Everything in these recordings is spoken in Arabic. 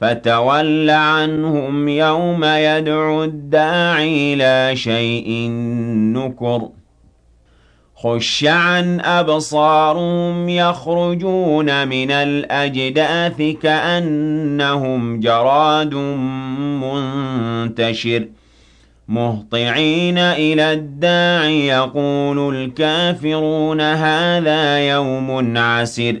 فتول عنهم يوم يدعو الداعي لا شيء نكر. خش عن أبصارهم يخرجون من الأجداث كأنهم جراد منتشر. مهطعين إلى الداع يقول الكافرون هذا يوم عسر.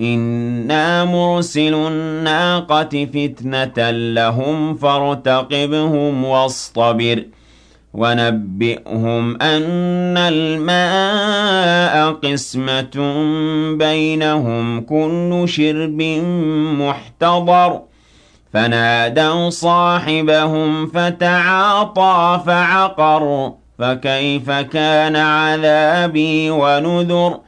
إنا مرسل الناقة فتنة لهم فارتقبهم واصطبر ونبئهم أن الماء قسمة بينهم كل شرب محتضر فنادوا صاحبهم فتعاطى فعقر فكيف كان عذابي ونذر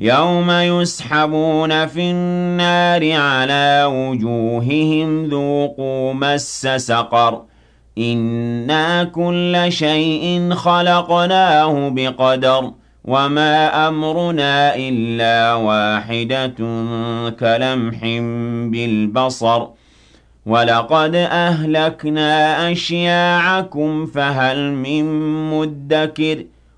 يَوْمَ يُسْحَبُونَ فِي النَّارِ عَلَىٰ وُجُوهِهِمْ ذُوقُوا مَسَّ سَقَرَ. إِنَّا كُلَّ شَيْءٍ خَلَقْنَاهُ بِقَدَرٍ وَمَا أَمْرُنَا إِلَّا وَاحِدَةٌ كَلَمْحٍ بِالْبَصَرِ. وَلَقَدْ أَهْلَكْنَا أَشْيَاعَكُمْ فَهَلْ مِن مُّدَّكِرٍ